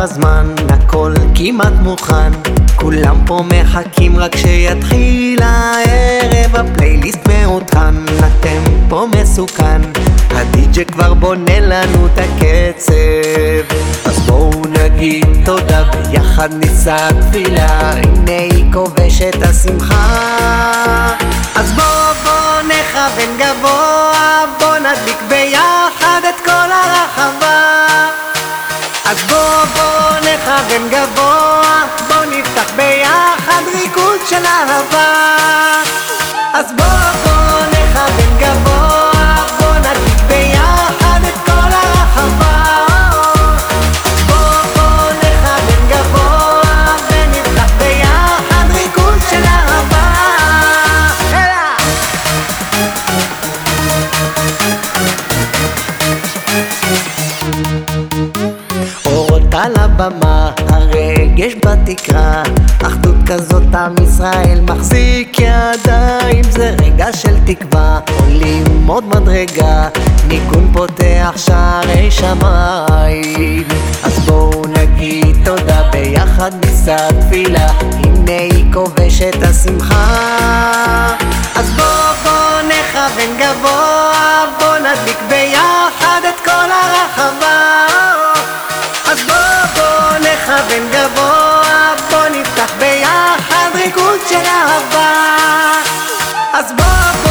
הזמן, הכל כמעט מוכן. כולם פה מחכים רק שיתחיל הערב הפלייליסט מעודכן, הטמפו מסוכן הדי-ג'י כבר בונה לנו את הקצב. אז בואו נגיד תודה ביחד נישא תפילה. הנה נכוון גבוה בואו נפתח ביחד ריקוד של אהבה הבמה, הרגש בתקרה. אחדות כזאת עם ישראל מחזיק ידיים זה רגע של תקווה, עולים עוד מדרגה ניגון פותח שערי שמיים. אז בואו נגיד תודה ביחד נישא תפילה. הנה היא כובשת השמחה. אז בואו בואו נכוון גבוה בואו נדליק ביחד את כל הרחבה נכוון גבוה בוא נפתח ביחד ריקוד של אהבה. אז בוא